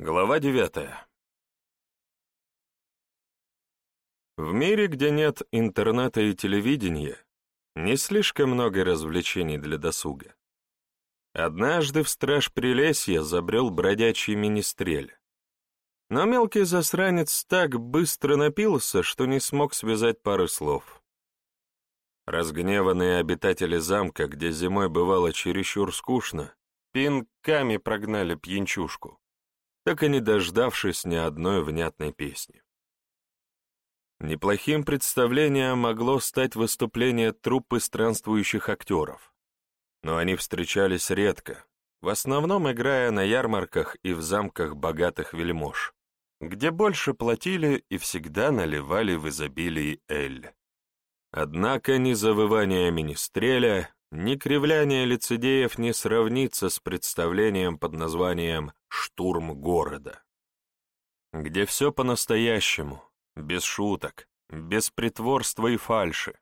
Глава девятая. В мире, где нет интернета и телевидения, не слишком много развлечений для досуга. Однажды в страж Прилесья забрел бродячий министрель. Но мелкий засранец так быстро напился, что не смог связать пары слов. Разгневанные обитатели замка, где зимой бывало чересчур скучно, пинками прогнали пьянчушку так и не дождавшись ни одной внятной песни. Неплохим представлением могло стать выступление труппы странствующих актеров, но они встречались редко, в основном играя на ярмарках и в замках богатых вельмож, где больше платили и всегда наливали в изобилии эль. Однако ни завывание министреля, ни кривляние лицедеев не сравнится с представлением под названием «Штурм города», где все по-настоящему, без шуток, без притворства и фальши,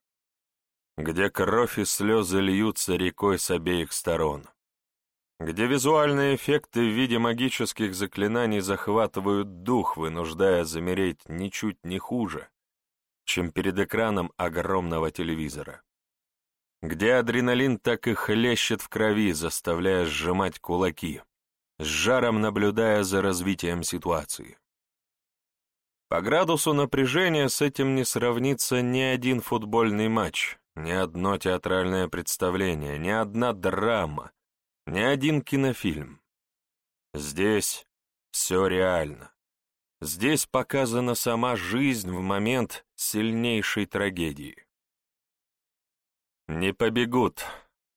где кровь и слезы льются рекой с обеих сторон, где визуальные эффекты в виде магических заклинаний захватывают дух, вынуждая замереть ничуть не хуже, чем перед экраном огромного телевизора где адреналин так и хлещет в крови, заставляя сжимать кулаки, с жаром наблюдая за развитием ситуации. По градусу напряжения с этим не сравнится ни один футбольный матч, ни одно театральное представление, ни одна драма, ни один кинофильм. Здесь все реально. Здесь показана сама жизнь в момент сильнейшей трагедии. «Не побегут»,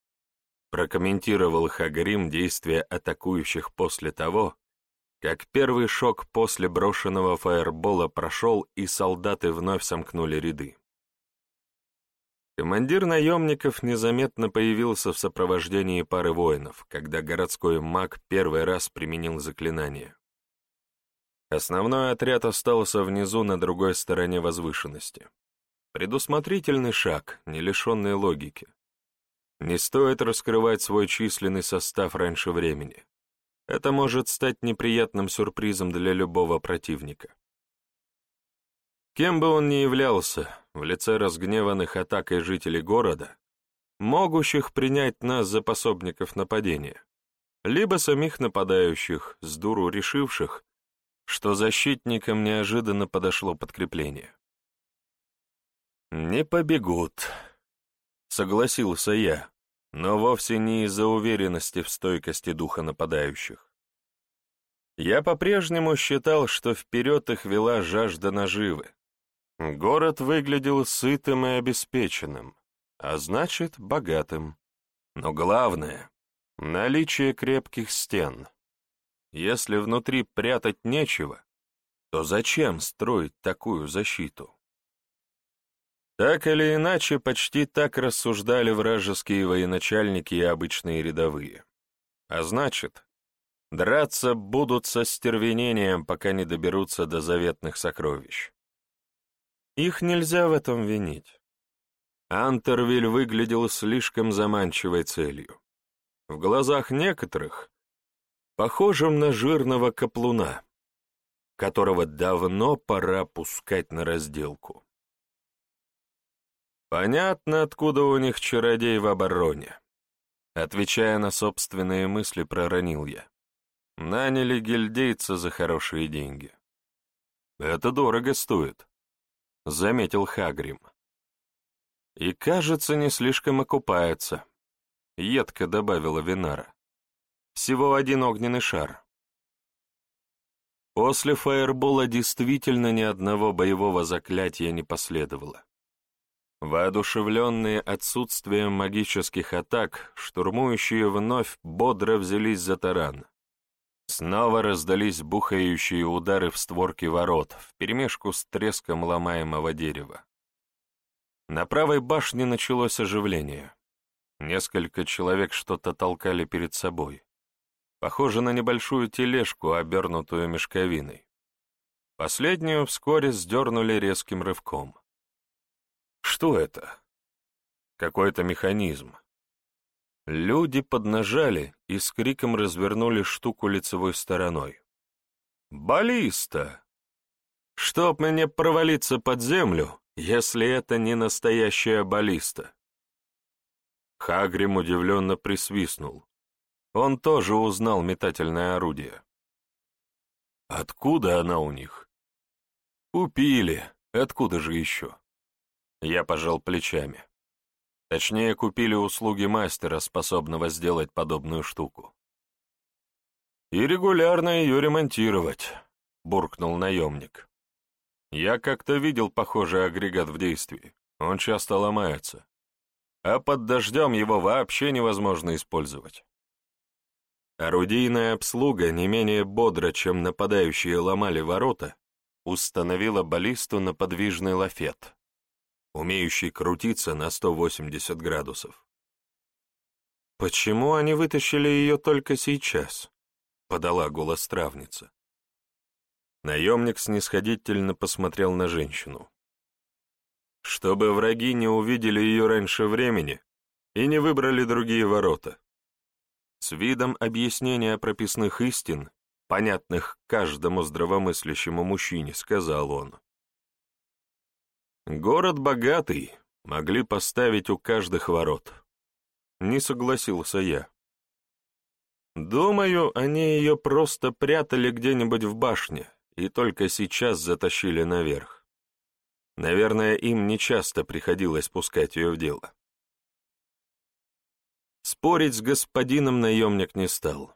— прокомментировал Хагрим действия атакующих после того, как первый шок после брошенного фаербола прошел и солдаты вновь сомкнули ряды. Командир наемников незаметно появился в сопровождении пары воинов, когда городской маг первый раз применил заклинание. Основной отряд остался внизу на другой стороне возвышенности. Предусмотрительный шаг, не лишенный логики. Не стоит раскрывать свой численный состав раньше времени. Это может стать неприятным сюрпризом для любого противника. Кем бы он ни являлся, в лице разгневанных атакой жителей города, могущих принять нас за пособников нападения, либо самих нападающих, с дуру решивших, что защитникам неожиданно подошло подкрепление. «Не побегут», — согласился я, но вовсе не из-за уверенности в стойкости духа нападающих. Я по-прежнему считал, что вперед их вела жажда наживы. Город выглядел сытым и обеспеченным, а значит, богатым. Но главное — наличие крепких стен. Если внутри прятать нечего, то зачем строить такую защиту? Так или иначе, почти так рассуждали вражеские военачальники и обычные рядовые. А значит, драться будут со стервенением, пока не доберутся до заветных сокровищ. Их нельзя в этом винить. Антервиль выглядел слишком заманчивой целью. В глазах некоторых — похожим на жирного каплуна, которого давно пора пускать на разделку. Понятно, откуда у них чародей в обороне. Отвечая на собственные мысли, проронил я. Наняли гильдейца за хорошие деньги. Это дорого стоит, — заметил Хагрим. И, кажется, не слишком окупается, — едко добавила Винара. Всего один огненный шар. После фаербола действительно ни одного боевого заклятия не последовало. Воодушевленные отсутствием магических атак, штурмующие вновь бодро взялись за таран. Снова раздались бухающие удары в створки ворот, вперемешку с треском ломаемого дерева. На правой башне началось оживление. Несколько человек что-то толкали перед собой. Похоже на небольшую тележку, обернутую мешковиной. Последнюю вскоре сдернули резким рывком. Что это? Какой-то механизм. Люди поднажали и с криком развернули штуку лицевой стороной. Баллиста! Чтоб мне провалиться под землю, если это не настоящая баллиста. Хагрим удивленно присвистнул. Он тоже узнал метательное орудие. Откуда она у них? Купили. Откуда же еще? Я пожал плечами. Точнее, купили услуги мастера, способного сделать подобную штуку. «И регулярно ее ремонтировать», — буркнул наемник. «Я как-то видел похожий агрегат в действии. Он часто ломается. А под дождем его вообще невозможно использовать». Орудийная обслуга не менее бодро, чем нападающие ломали ворота, установила баллисту на подвижный лафет, умеющий крутиться на 180 градусов. «Почему они вытащили ее только сейчас?» — подала голос травница. Наемник снисходительно посмотрел на женщину. «Чтобы враги не увидели ее раньше времени и не выбрали другие ворота». С видом объяснения прописных истин, понятных каждому здравомыслящему мужчине, сказал он. Город богатый, могли поставить у каждых ворот. Не согласился я. Думаю, они ее просто прятали где-нибудь в башне и только сейчас затащили наверх. Наверное, им нечасто приходилось пускать ее в дело. Спорить с господином наемник не стал.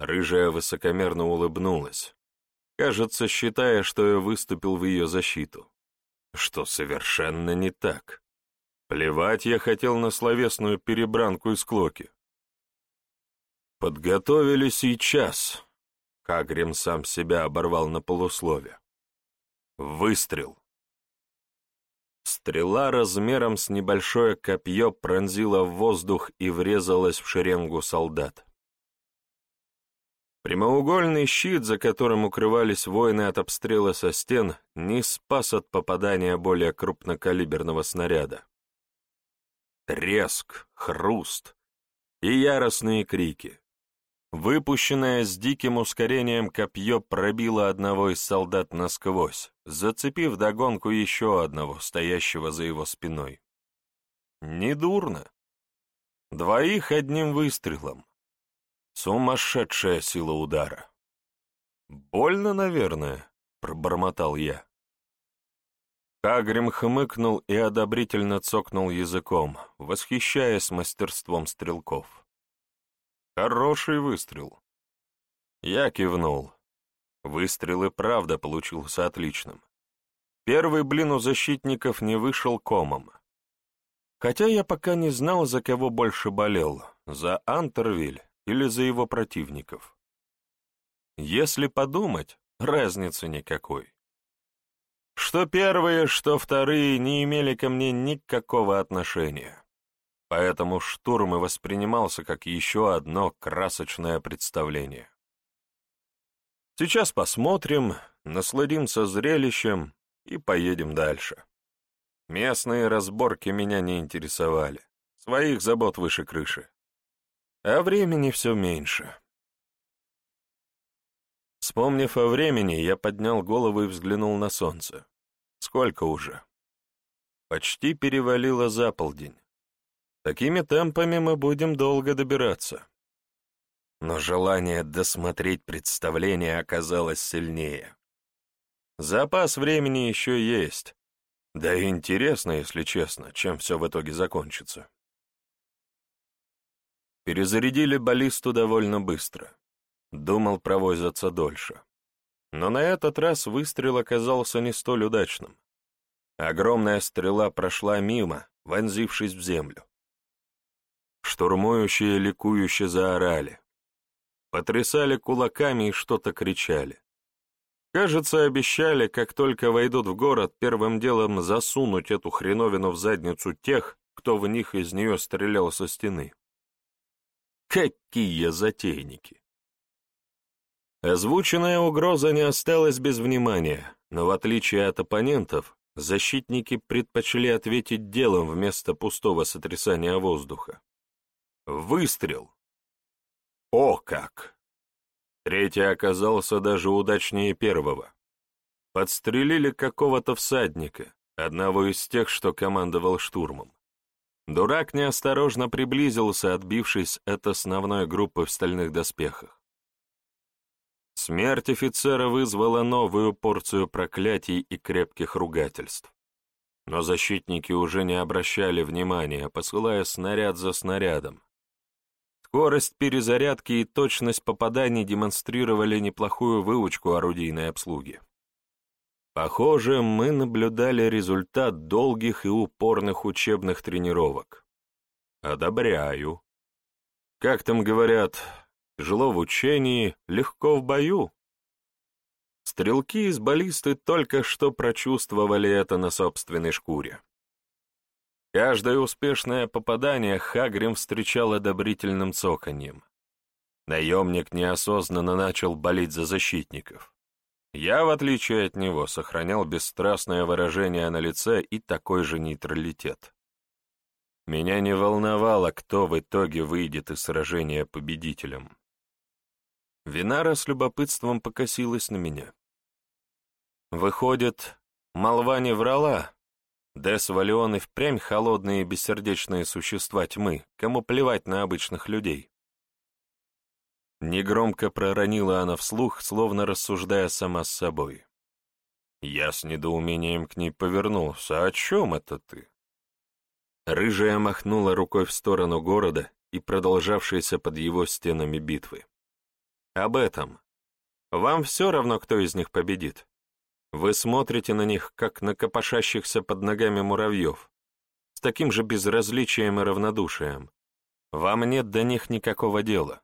Рыжая высокомерно улыбнулась, кажется, считая, что я выступил в ее защиту что совершенно не так. Плевать я хотел на словесную перебранку из клоки. Подготовили сейчас. Кагрим сам себя оборвал на полуслове. Выстрел. Стрела размером с небольшое копье пронзила воздух и врезалась в шеренгу солдат. Прямоугольный щит, за которым укрывались воины от обстрела со стен, не спас от попадания более крупнокалиберного снаряда. Треск, хруст и яростные крики. Выпущенное с диким ускорением копье пробило одного из солдат насквозь, зацепив догонку еще одного, стоящего за его спиной. Недурно. Двоих одним выстрелом. Сумасшедшая сила удара. «Больно, наверное», — пробормотал я. Кагрим хмыкнул и одобрительно цокнул языком, восхищаясь мастерством стрелков. «Хороший выстрел». Я кивнул. Выстрел и правда получился отличным. Первый блин у защитников не вышел комом. Хотя я пока не знал, за кого больше болел, за Антервиль или за его противников. Если подумать, разницы никакой. Что первые, что вторые не имели ко мне никакого отношения. Поэтому штурм и воспринимался как еще одно красочное представление. Сейчас посмотрим, насладимся зрелищем и поедем дальше. Местные разборки меня не интересовали. Своих забот выше крыши а времени все меньше. Вспомнив о времени, я поднял голову и взглянул на солнце. Сколько уже? Почти перевалило за полдень. Такими темпами мы будем долго добираться. Но желание досмотреть представление оказалось сильнее. Запас времени еще есть. Да и интересно, если честно, чем все в итоге закончится. Перезарядили баллисту довольно быстро. Думал, провозятся дольше. Но на этот раз выстрел оказался не столь удачным. Огромная стрела прошла мимо, вонзившись в землю. Штурмующие ликующе заорали. Потрясали кулаками и что-то кричали. Кажется, обещали, как только войдут в город, первым делом засунуть эту хреновину в задницу тех, кто в них из нее стрелял со стены. Какие затейники! Озвученная угроза не осталась без внимания, но в отличие от оппонентов, защитники предпочли ответить делом вместо пустого сотрясания воздуха. Выстрел! О как! Третий оказался даже удачнее первого. Подстрелили какого-то всадника, одного из тех, что командовал штурмом. Дурак неосторожно приблизился, отбившись от основной группы в стальных доспехах. Смерть офицера вызвала новую порцию проклятий и крепких ругательств. Но защитники уже не обращали внимания, посылая снаряд за снарядом. Скорость перезарядки и точность попаданий демонстрировали неплохую выучку орудийной обслуги. Похоже, мы наблюдали результат долгих и упорных учебных тренировок. Одобряю. Как там говорят, тяжело в учении, легко в бою. Стрелки из баллисты только что прочувствовали это на собственной шкуре. Каждое успешное попадание Хагрим встречал одобрительным цоканьем. Наемник неосознанно начал болеть за защитников. Я, в отличие от него, сохранял бесстрастное выражение на лице и такой же нейтралитет. Меня не волновало, кто в итоге выйдет из сражения победителем. Винара с любопытством покосилась на меня. Выходит, молва не врала. Дес впрямь холодные и бессердечные существа тьмы, кому плевать на обычных людей. Негромко проронила она вслух, словно рассуждая сама с собой. Я с недоумением к ней повернулся. «О чем это ты?» Рыжая махнула рукой в сторону города и продолжавшейся под его стенами битвы. «Об этом. Вам все равно, кто из них победит. Вы смотрите на них, как на копошащихся под ногами муравьев, с таким же безразличием и равнодушием. Вам нет до них никакого дела.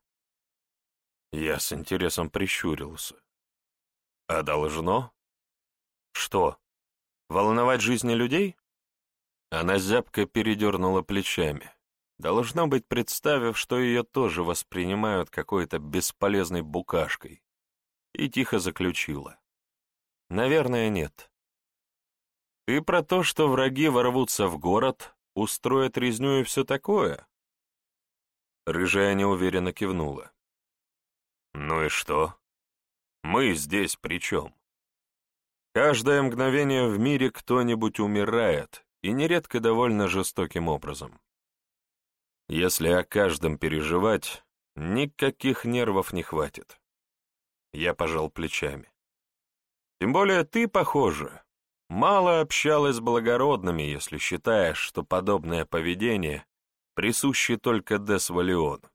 Я с интересом прищурился. А должно? Что, волновать жизни людей? Она зябко передернула плечами. Должно быть, представив, что ее тоже воспринимают какой-то бесполезной букашкой, и тихо заключила. Наверное, нет. Ты про то, что враги ворвутся в город, устроят резню и все такое? Рыжая неуверенно кивнула. Ну и что? Мы здесь при чем? Каждое мгновение в мире кто-нибудь умирает, и нередко довольно жестоким образом. Если о каждом переживать, никаких нервов не хватит. Я пожал плечами. Тем более ты, похоже, мало общалась с благородными, если считаешь, что подобное поведение присуще только Десвалиону.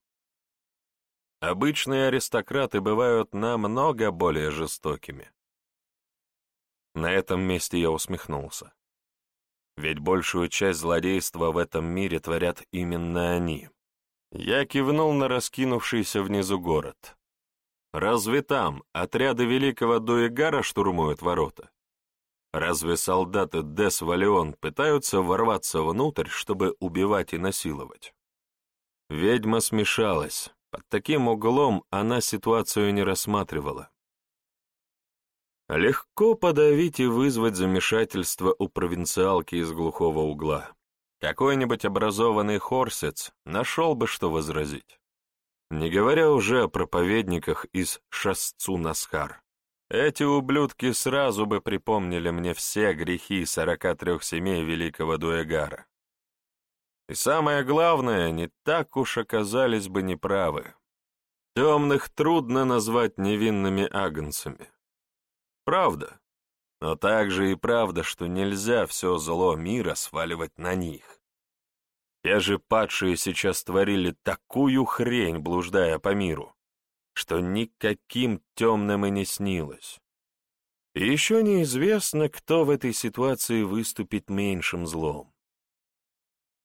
Обычные аристократы бывают намного более жестокими. На этом месте я усмехнулся. Ведь большую часть злодейства в этом мире творят именно они. Я кивнул на раскинувшийся внизу город. Разве там отряды великого Дуэгара штурмуют ворота? Разве солдаты Дес Валион пытаются ворваться внутрь, чтобы убивать и насиловать? Ведьма смешалась, под таким углом она ситуацию не рассматривала. Легко подавить и вызвать замешательство у провинциалки из глухого угла. Какой-нибудь образованный хорсец нашел бы, что возразить. Не говоря уже о проповедниках из Шасцу-Насхар. Эти ублюдки сразу бы припомнили мне все грехи сорока трех семей великого Дуэгара. И самое главное, не так уж оказались бы неправы. Темных трудно назвать невинными агнцами. Правда. Но также и правда, что нельзя все зло мира сваливать на них. Те же падшие сейчас творили такую хрень, блуждая по миру, что никаким темным и не снилось. И еще неизвестно, кто в этой ситуации выступит меньшим злом.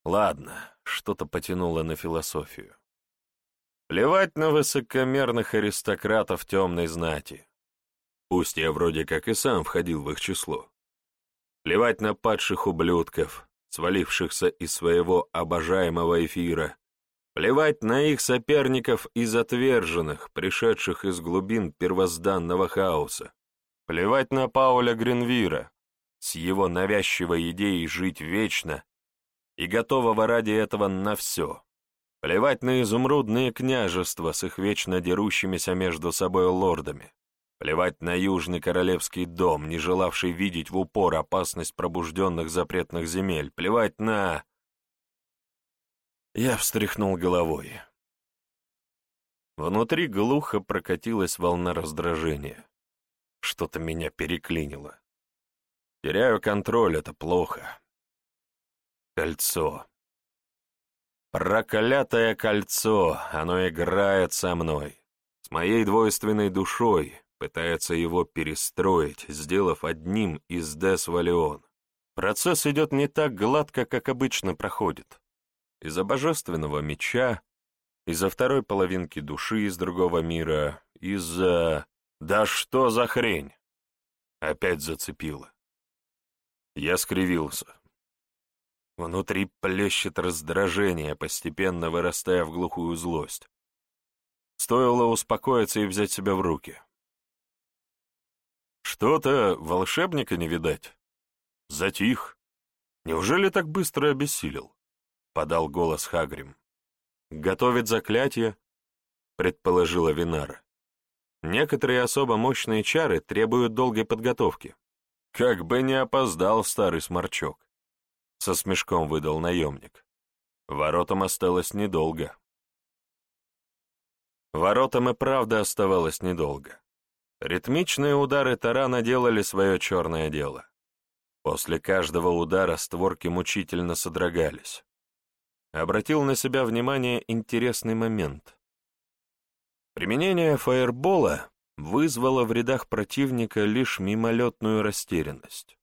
Ладно, что-то потянуло на философию. Плевать на высокомерных аристократов темной знати. Пусть я вроде как и сам входил в их число. Плевать на падших ублюдков, свалившихся из своего обожаемого эфира. Плевать на их соперников из отверженных, пришедших из глубин первозданного хаоса. Плевать на Пауля Гринвира с его навязчивой идеей жить вечно и готового ради этого на все. Плевать на изумрудные княжества с их вечно дерущимися между собой лордами. Плевать на Южный Королевский дом, не желавший видеть в упор опасность пробужденных запретных земель. Плевать на... Я встряхнул головой. Внутри глухо прокатилась волна раздражения. Что-то меня переклинило. Теряю контроль, это плохо. Кольцо. Проклятое кольцо, оно играет со мной, с моей двойственной душой, пытается его перестроить, сделав одним из Дес Валион. Процесс идет не так гладко, как обычно проходит. Из-за божественного меча, из-за второй половинки души из другого мира, из-за... Да что за хрень? Опять зацепило. Я скривился. Внутри плещет раздражение, постепенно вырастая в глухую злость. Стоило успокоиться и взять себя в руки. Что-то волшебника не видать. Затих. Неужели так быстро обессилел? Подал голос Хагрим. Готовит заклятие? Предположила Винара. Некоторые особо мощные чары требуют долгой подготовки. Как бы не опоздал старый сморчок. Со смешком выдал наемник. Воротам осталось недолго. Воротам и правда оставалось недолго. Ритмичные удары тарана делали свое черное дело. После каждого удара створки мучительно содрогались. Обратил на себя внимание интересный момент. Применение фаербола вызвало в рядах противника лишь мимолетную растерянность.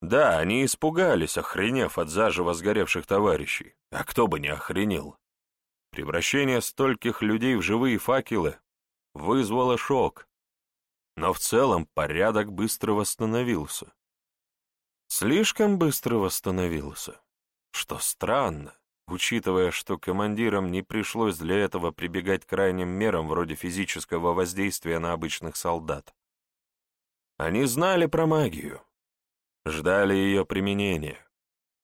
Да, они испугались, охренев от заживо сгоревших товарищей. А кто бы не охренел? Превращение стольких людей в живые факелы вызвало шок. Но в целом порядок быстро восстановился. Слишком быстро восстановился, что странно, учитывая, что командирам не пришлось для этого прибегать к крайним мерам вроде физического воздействия на обычных солдат. Они знали про магию, ждали ее применения,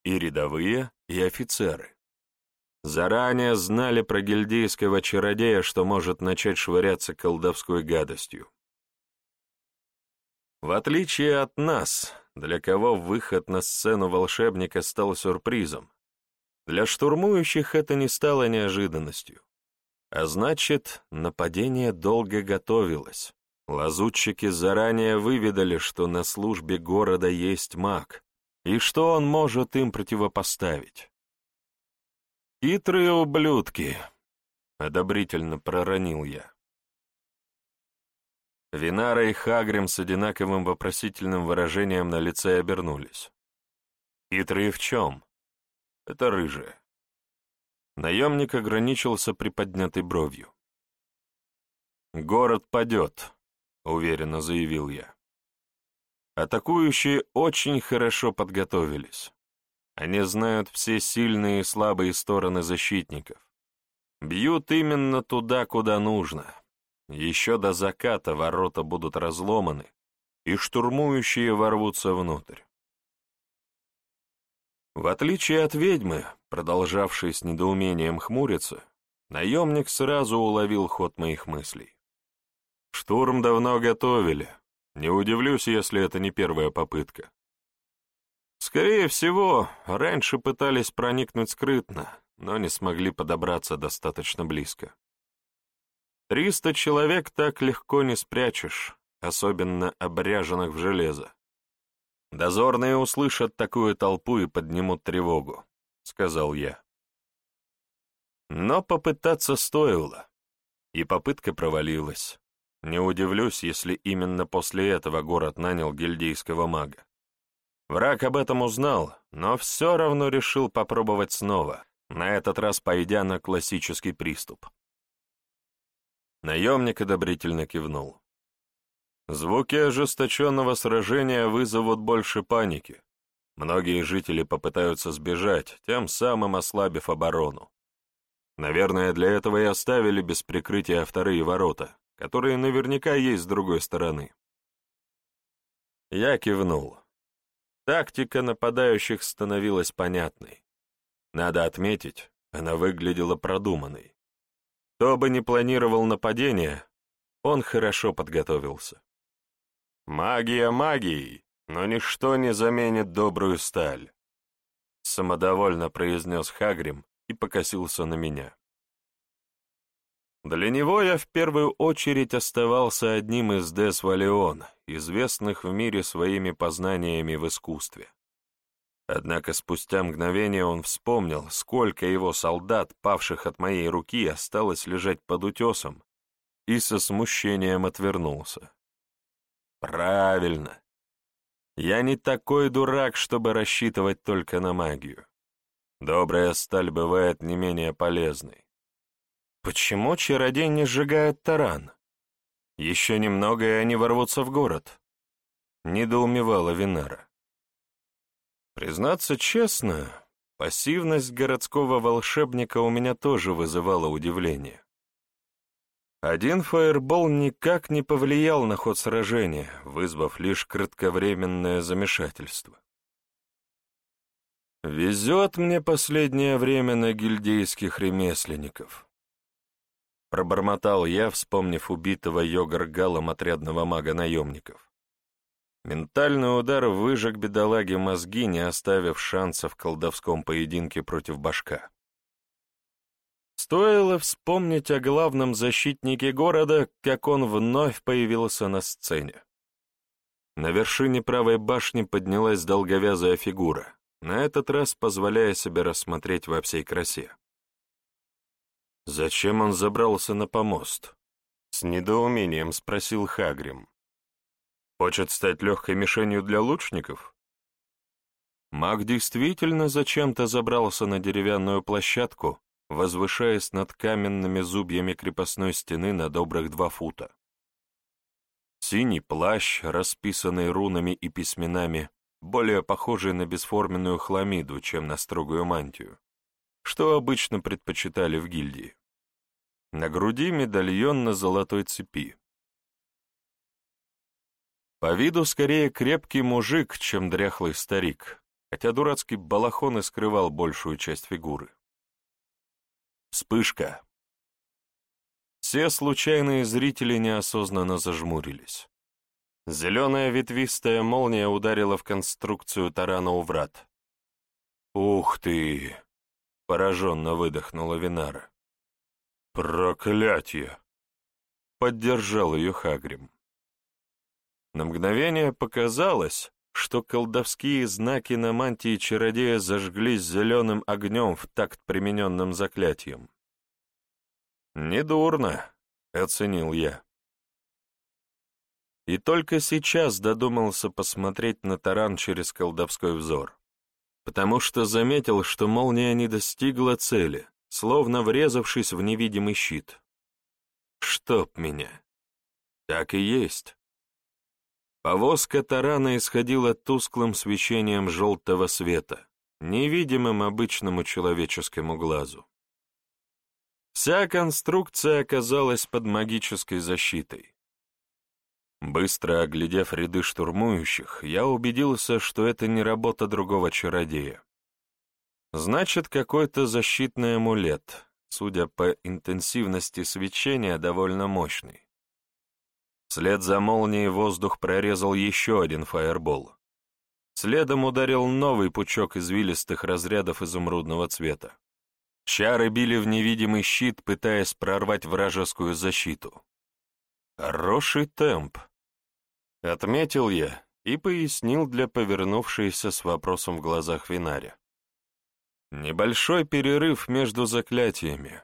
и рядовые, и офицеры. Заранее знали про гильдейского чародея, что может начать швыряться колдовской гадостью. В отличие от нас, для кого выход на сцену волшебника стал сюрпризом, для штурмующих это не стало неожиданностью. А значит, нападение долго готовилось. Лазутчики заранее выведали, что на службе города есть маг, и что он может им противопоставить. «Хитрые ублюдки!» — одобрительно проронил я. Винара и Хагрим с одинаковым вопросительным выражением на лице обернулись. «Хитрые в чем?» «Это рыжие». Наемник ограничился приподнятой бровью. «Город падет», уверенно заявил я. Атакующие очень хорошо подготовились. Они знают все сильные и слабые стороны защитников. Бьют именно туда, куда нужно. Еще до заката ворота будут разломаны, и штурмующие ворвутся внутрь. В отличие от ведьмы, продолжавшей с недоумением хмуриться, наемник сразу уловил ход моих мыслей. Штурм давно готовили. Не удивлюсь, если это не первая попытка. Скорее всего, раньше пытались проникнуть скрытно, но не смогли подобраться достаточно близко. Триста человек так легко не спрячешь, особенно обряженных в железо. Дозорные услышат такую толпу и поднимут тревогу, — сказал я. Но попытаться стоило, и попытка провалилась. Не удивлюсь, если именно после этого город нанял гильдейского мага. Враг об этом узнал, но все равно решил попробовать снова, на этот раз пойдя на классический приступ. Наемник одобрительно кивнул. Звуки ожесточенного сражения вызовут больше паники. Многие жители попытаются сбежать, тем самым ослабив оборону. Наверное, для этого и оставили без прикрытия вторые ворота, которые наверняка есть с другой стороны. Я кивнул. Тактика нападающих становилась понятной. Надо отметить, она выглядела продуманной. Кто бы ни планировал нападение, он хорошо подготовился. Магия магией, но ничто не заменит добрую сталь. Самодовольно произнес Хагрим и покосился на меня. Для него я в первую очередь оставался одним из Дес Валион, известных в мире своими познаниями в искусстве. Однако спустя мгновение он вспомнил, сколько его солдат, павших от моей руки, осталось лежать под утесом, и со смущением отвернулся. Правильно. Я не такой дурак, чтобы рассчитывать только на магию. Добрая сталь бывает не менее полезной. Почему чародей не сжигает таран? Еще немного, и они ворвутся в город. Недоумевала Винара. Признаться честно, пассивность городского волшебника у меня тоже вызывала удивление. Один фаербол никак не повлиял на ход сражения, вызвав лишь кратковременное замешательство. «Везет мне последнее время на гильдейских ремесленников», — пробормотал я, вспомнив убитого Йогаргалом отрядного мага наемников. Ментальный удар выжег бедолаге мозги, не оставив шанса в колдовском поединке против башка. Стоило вспомнить о главном защитнике города, как он вновь появился на сцене. На вершине правой башни поднялась долговязая фигура, на этот раз позволяя себе рассмотреть во всей красе. «Зачем он забрался на помост?» — с недоумением спросил Хагрим. Хочет стать легкой мишенью для лучников? Маг действительно зачем-то забрался на деревянную площадку, возвышаясь над каменными зубьями крепостной стены на добрых два фута. Синий плащ, расписанный рунами и письменами, более похожий на бесформенную хламиду, чем на строгую мантию, что обычно предпочитали в гильдии. На груди медальон на золотой цепи, по виду скорее крепкий мужик, чем дряхлый старик, хотя дурацкий балахон и скрывал большую часть фигуры. Вспышка. Все случайные зрители неосознанно зажмурились. Зеленая ветвистая молния ударила в конструкцию тарана у врат. «Ух ты!» — пораженно выдохнула Винара. «Проклятье!» — поддержал ее Хагрим. На мгновение показалось, что колдовские знаки на мантии чародея зажглись зеленым огнем в такт примененным заклятием. «Недурно», — оценил я. И только сейчас додумался посмотреть на таран через колдовской взор, потому что заметил, что молния не достигла цели, словно врезавшись в невидимый щит. «Чтоб меня!» Так и есть. Повозка тарана исходила тусклым свечением желтого света, невидимым обычному человеческому глазу. Вся конструкция оказалась под магической защитой. Быстро оглядев ряды штурмующих, я убедился, что это не работа другого чародея. Значит, какой-то защитный амулет, судя по интенсивности свечения, довольно мощный. Вслед за молнией воздух прорезал еще один фаербол. Следом ударил новый пучок извилистых разрядов изумрудного цвета. Чары били в невидимый щит, пытаясь прорвать вражескую защиту. Хороший темп. Отметил я и пояснил для повернувшейся с вопросом в глазах Винаря. Небольшой перерыв между заклятиями.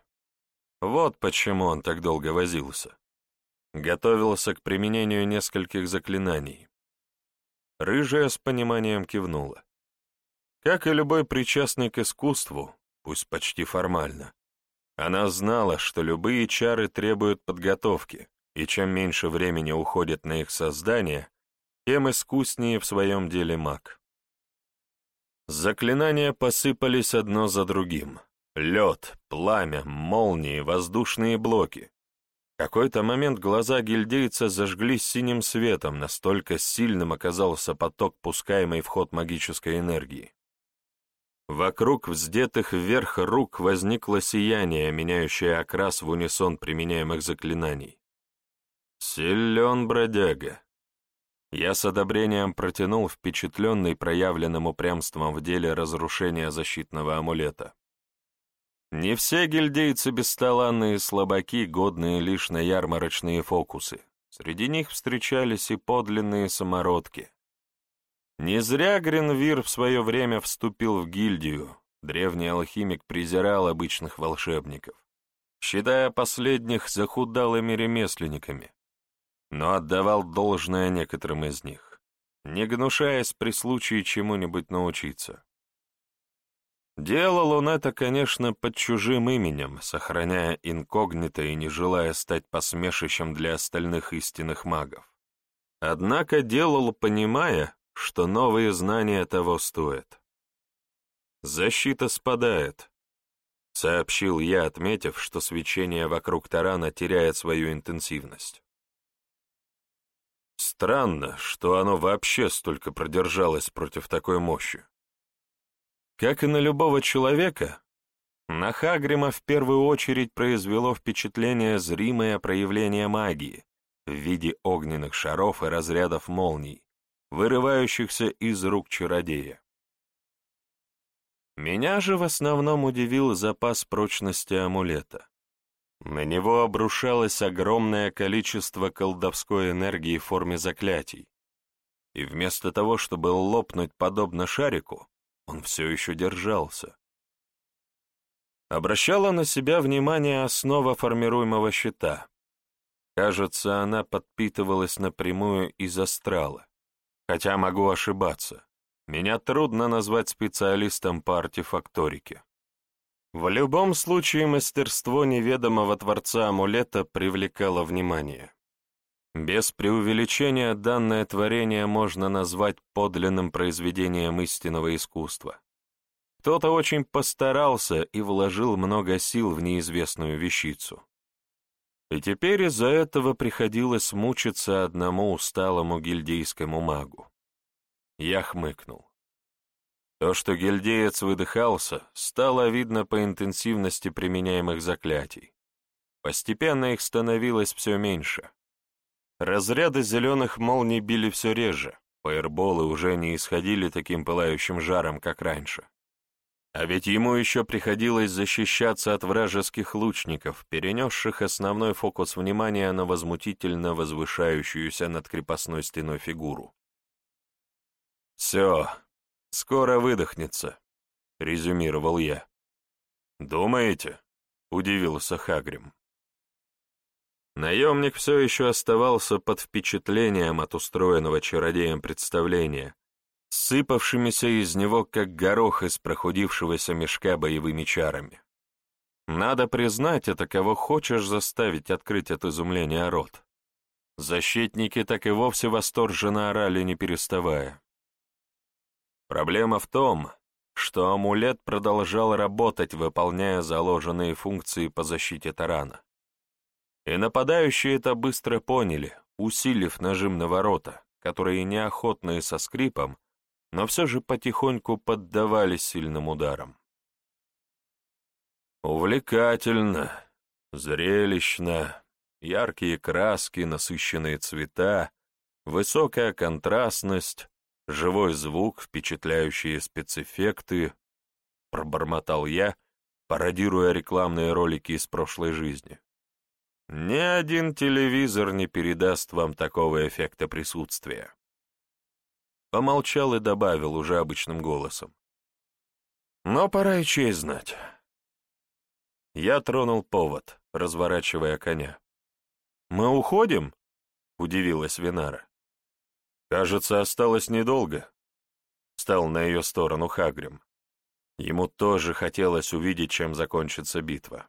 Вот почему он так долго возился готовился к применению нескольких заклинаний. Рыжая с пониманием кивнула. Как и любой причастный к искусству, пусть почти формально, она знала, что любые чары требуют подготовки, и чем меньше времени уходит на их создание, тем искуснее в своем деле маг. Заклинания посыпались одно за другим. Лед, пламя, молнии, воздушные блоки какой-то момент глаза гильдейца зажглись синим светом, настолько сильным оказался поток, пускаемый в ход магической энергии. Вокруг вздетых вверх рук возникло сияние, меняющее окрас в унисон применяемых заклинаний. Силен бродяга. Я с одобрением протянул впечатленный проявленным упрямством в деле разрушения защитного амулета. Не все гильдейцы бесталанные слабаки, годные лишь на ярмарочные фокусы. Среди них встречались и подлинные самородки. Не зря Гренвир в свое время вступил в гильдию. Древний алхимик презирал обычных волшебников, считая последних захудалыми ремесленниками, но отдавал должное некоторым из них, не гнушаясь при случае чему-нибудь научиться. Делал он это, конечно, под чужим именем, сохраняя инкогнито и не желая стать посмешищем для остальных истинных магов. Однако делал, понимая, что новые знания того стоят. «Защита спадает», — сообщил я, отметив, что свечение вокруг тарана теряет свою интенсивность. Странно, что оно вообще столько продержалось против такой мощи. Как и на любого человека, на Хагрима в первую очередь произвело впечатление зримое проявление магии в виде огненных шаров и разрядов молний, вырывающихся из рук чародея. Меня же в основном удивил запас прочности амулета. На него обрушалось огромное количество колдовской энергии в форме заклятий, и вместо того, чтобы лопнуть подобно шарику, он все еще держался. Обращала на себя внимание основа формируемого щита. Кажется, она подпитывалась напрямую из астрала, хотя могу ошибаться. Меня трудно назвать специалистом по артефакторике. В любом случае мастерство неведомого творца амулета привлекало внимание. Без преувеличения данное творение можно назвать подлинным произведением истинного искусства. Кто-то очень постарался и вложил много сил в неизвестную вещицу. И теперь из-за этого приходилось мучиться одному усталому гильдейскому магу. Я хмыкнул. То, что гильдеец выдыхался, стало видно по интенсивности применяемых заклятий. Постепенно их становилось все меньше. Разряды зеленых молний били все реже, фаерболы уже не исходили таким пылающим жаром, как раньше. А ведь ему еще приходилось защищаться от вражеских лучников, перенесших основной фокус внимания на возмутительно возвышающуюся над крепостной стеной фигуру. «Все, скоро выдохнется», — резюмировал я. «Думаете?» — удивился Хагрим. Наемник все еще оставался под впечатлением от устроенного чародеем представления, сыпавшимися из него, как горох из прохудившегося мешка боевыми чарами. Надо признать, это кого хочешь заставить открыть от изумления рот. Защитники так и вовсе восторженно орали, не переставая. Проблема в том, что амулет продолжал работать, выполняя заложенные функции по защите тарана. И нападающие это быстро поняли, усилив нажим на ворота, которые неохотно и со скрипом, но все же потихоньку поддавались сильным ударам. Увлекательно, зрелищно, яркие краски, насыщенные цвета, высокая контрастность, живой звук, впечатляющие спецэффекты, пробормотал я, пародируя рекламные ролики из прошлой жизни. Ни один телевизор не передаст вам такого эффекта присутствия. Помолчал и добавил уже обычным голосом. Но пора и честь знать. Я тронул повод, разворачивая коня. «Мы уходим?» — удивилась Винара. «Кажется, осталось недолго», — стал на ее сторону Хагрим. Ему тоже хотелось увидеть, чем закончится битва.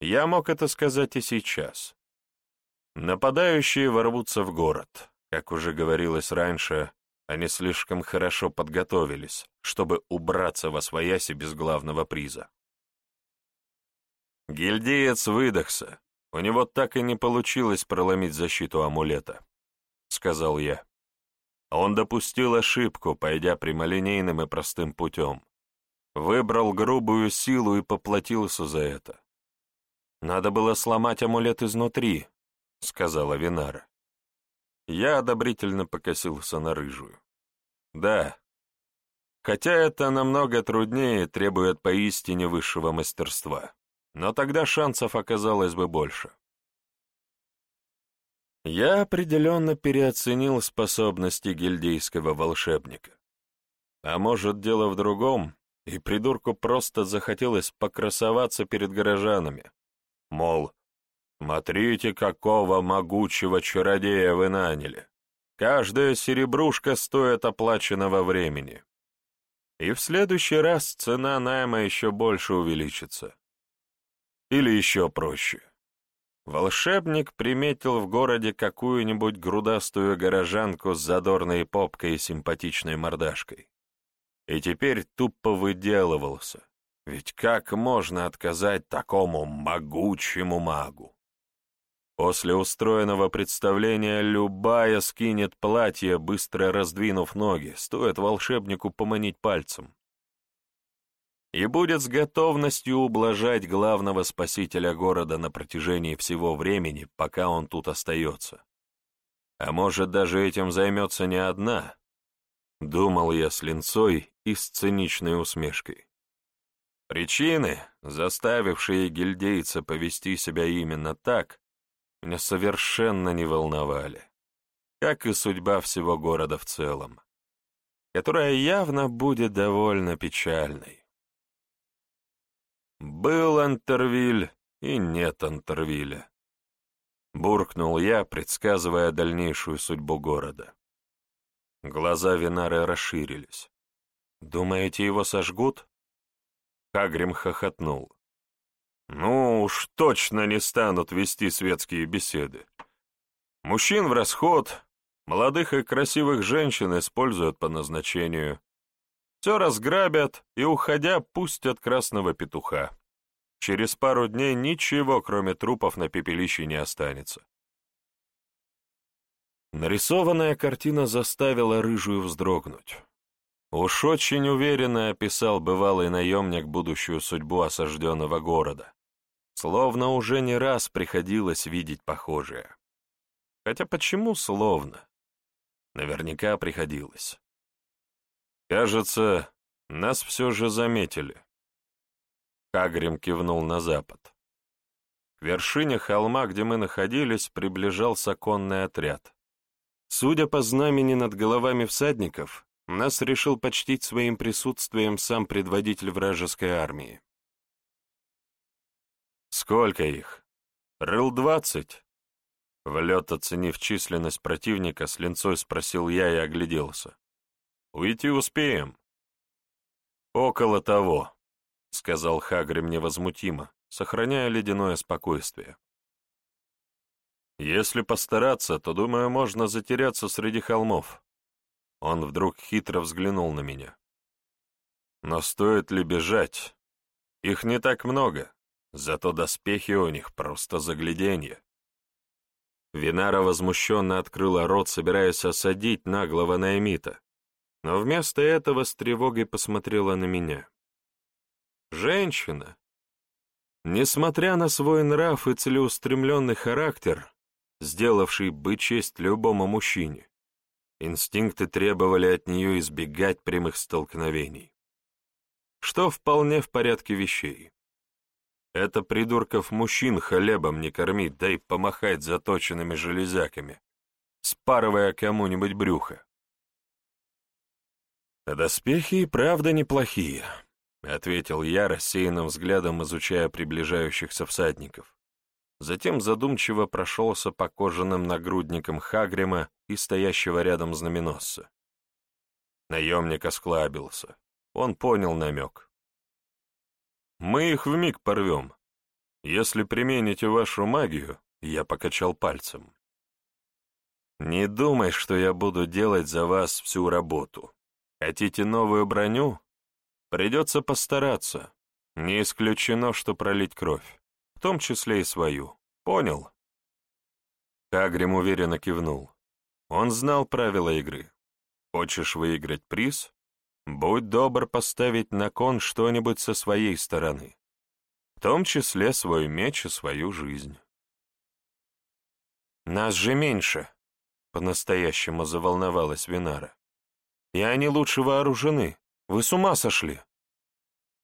Я мог это сказать и сейчас. Нападающие ворвутся в город. Как уже говорилось раньше, они слишком хорошо подготовились, чтобы убраться во свояси без главного приза. Гильдеец выдохся. У него так и не получилось проломить защиту амулета, — сказал я. Он допустил ошибку, пойдя прямолинейным и простым путем. выбрал грубую силу и поплатился за это. «Надо было сломать амулет изнутри», — сказала Винара. Я одобрительно покосился на рыжую. «Да, хотя это намного труднее требует поистине высшего мастерства, но тогда шансов оказалось бы больше». Я определенно переоценил способности гильдейского волшебника. А может, дело в другом, и придурку просто захотелось покрасоваться перед горожанами. Мол, смотрите, какого могучего чародея вы наняли. Каждая серебрушка стоит оплаченного времени. И в следующий раз цена найма еще больше увеличится. Или еще проще. Волшебник приметил в городе какую-нибудь грудастую горожанку с задорной попкой и симпатичной мордашкой. И теперь тупо выделывался. Ведь как можно отказать такому могучему магу? После устроенного представления любая скинет платье, быстро раздвинув ноги, стоит волшебнику поманить пальцем и будет с готовностью ублажать главного спасителя города на протяжении всего времени, пока он тут остается. А может, даже этим займется не одна, думал я с линцой и с циничной усмешкой. Причины, заставившие гильдейца повести себя именно так, меня совершенно не волновали, как и судьба всего города в целом, которая явно будет довольно печальной. Был Антервиль и нет Антервиля. Буркнул я, предсказывая дальнейшую судьбу города. Глаза Винары расширились. «Думаете, его сожгут?» Хагрим хохотнул. «Ну уж точно не станут вести светские беседы. Мужчин в расход, молодых и красивых женщин используют по назначению. Все разграбят и, уходя, пустят красного петуха. Через пару дней ничего, кроме трупов, на пепелище не останется. Нарисованная картина заставила рыжую вздрогнуть. Уж очень уверенно описал бывалый наемник будущую судьбу осажденного города. Словно уже не раз приходилось видеть похожее. Хотя почему словно? Наверняка приходилось. «Кажется, нас все же заметили». Кагрим кивнул на запад. К вершине холма, где мы находились, приближался конный отряд. Судя по знамени над головами всадников, нас решил почтить своим присутствием сам предводитель вражеской армии. «Сколько их? Рыл двадцать?» В лед оценив численность противника, с линцой спросил я и огляделся. Уйти успеем?» «Около того», — сказал Хагрим невозмутимо, сохраняя ледяное спокойствие. «Если постараться, то, думаю, можно затеряться среди холмов». Он вдруг хитро взглянул на меня. «Но стоит ли бежать? Их не так много, зато доспехи у них просто загляденье». Винара возмущенно открыла рот, собираясь осадить наглого Наэмита, но вместо этого с тревогой посмотрела на меня. Женщина, несмотря на свой нрав и целеустремленный характер, сделавший бы честь любому мужчине, инстинкты требовали от нее избегать прямых столкновений. Что вполне в порядке вещей. Это придурков мужчин хлебом не кормить, дай помахать заточенными железяками, спарывая кому-нибудь брюхо. «Доспехи и правда неплохие», — ответил я, рассеянным взглядом изучая приближающихся всадников. Затем задумчиво прошелся по кожаным нагрудникам Хагрима и стоящего рядом знаменосца. Наемник осклабился. Он понял намек. «Мы их вмиг порвем. Если примените вашу магию, я покачал пальцем. Не думай, что я буду делать за вас всю работу. Хотите новую броню? Придется постараться. Не исключено, что пролить кровь, в том числе и свою. Понял?» Кагрим уверенно кивнул. Он знал правила игры. Хочешь выиграть приз? будь добр поставить на кон что-нибудь со своей стороны, в том числе свой меч и свою жизнь. «Нас же меньше», — по-настоящему заволновалась Винара. «И они лучше вооружены. Вы с ума сошли!»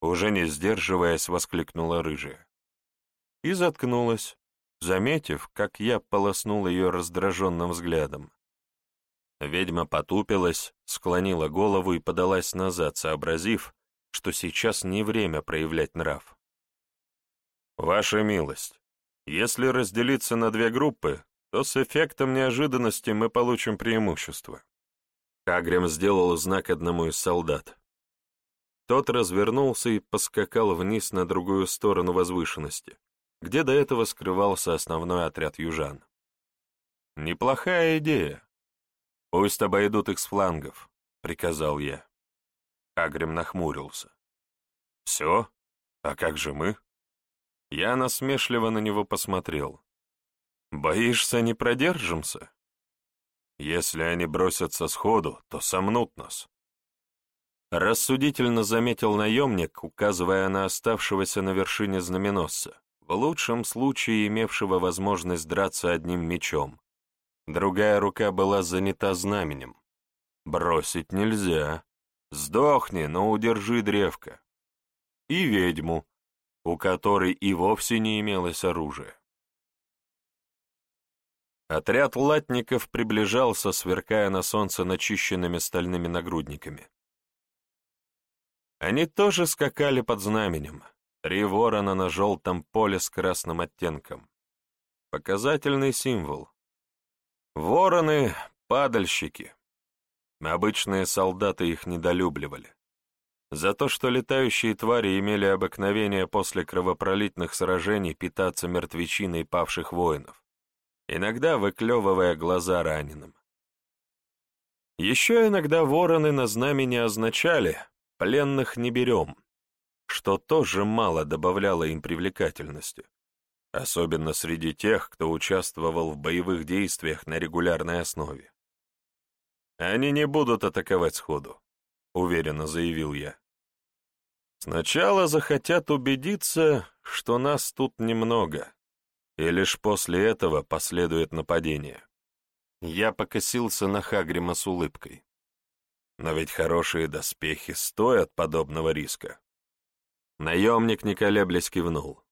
Уже не сдерживаясь, воскликнула рыжая. И заткнулась, заметив, как я полоснул ее раздраженным взглядом. Ведьма потупилась, склонила голову и подалась назад, сообразив, что сейчас не время проявлять нрав. «Ваша милость, если разделиться на две группы, то с эффектом неожиданности мы получим преимущество». Кагрем сделал знак одному из солдат. Тот развернулся и поскакал вниз на другую сторону возвышенности, где до этого скрывался основной отряд южан. «Неплохая идея. Пусть обойдут их с флангов», — приказал я. Агрим нахмурился. «Все? А как же мы?» Я насмешливо на него посмотрел. «Боишься, не продержимся?» «Если они бросятся сходу, то сомнут нас. Рассудительно заметил наемник, указывая на оставшегося на вершине знаменосца, в лучшем случае имевшего возможность драться одним мечом. Другая рука была занята знаменем. Бросить нельзя. Сдохни, но удержи древко. И ведьму, у которой и вовсе не имелось оружия. Отряд латников приближался, сверкая на солнце начищенными стальными нагрудниками. Они тоже скакали под знаменем. Три ворона на желтом поле с красным оттенком. Показательный символ. Вороны — падальщики. Обычные солдаты их недолюбливали. За то, что летающие твари имели обыкновение после кровопролитных сражений питаться мертвечиной павших воинов, иногда выклевывая глаза раненым. Еще иногда вороны на знамени означали, Пленных не берем, что тоже мало добавляло им привлекательности, особенно среди тех, кто участвовал в боевых действиях на регулярной основе. «Они не будут атаковать сходу», — уверенно заявил я. «Сначала захотят убедиться, что нас тут немного, и лишь после этого последует нападение». Я покосился на Хагрима с улыбкой. Но ведь хорошие доспехи стоят подобного риска. Наемник, не колеблясь, кивнул.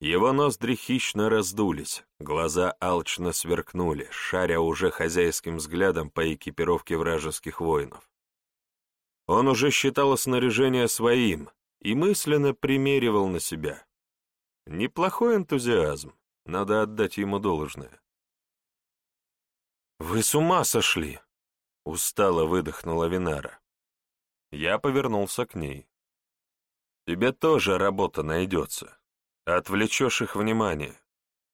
Его ноздри хищно раздулись, глаза алчно сверкнули, шаря уже хозяйским взглядом по экипировке вражеских воинов. Он уже считал снаряжение своим и мысленно примеривал на себя. Неплохой энтузиазм, надо отдать ему должное. «Вы с ума сошли!» Устало выдохнула Винара. Я повернулся к ней. Тебе тоже работа найдется. Отвлечешь их внимание.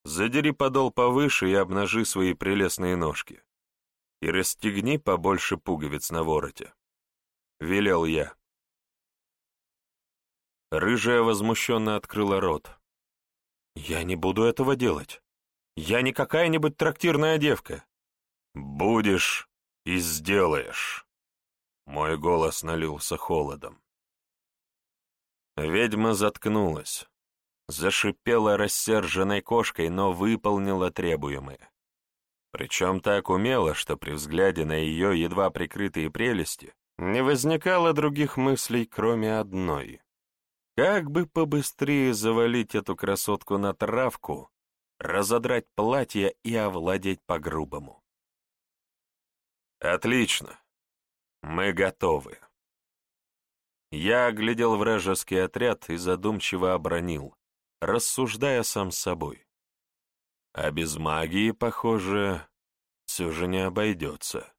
Задери подол повыше и обнажи свои прелестные ножки. И расстегни побольше пуговиц на вороте. Велел я. Рыжая возмущенно открыла рот. «Я не буду этого делать. Я не какая-нибудь трактирная девка». «Будешь», и сделаешь. Мой голос налился холодом. Ведьма заткнулась, зашипела рассерженной кошкой, но выполнила требуемое. Причем так умело, что при взгляде на ее едва прикрытые прелести не возникало других мыслей, кроме одной. Как бы побыстрее завалить эту красотку на травку, разодрать платье и овладеть по-грубому. Отлично. Мы готовы. Я оглядел вражеский отряд и задумчиво обронил, рассуждая сам с собой. А без магии, похоже, все же не обойдется.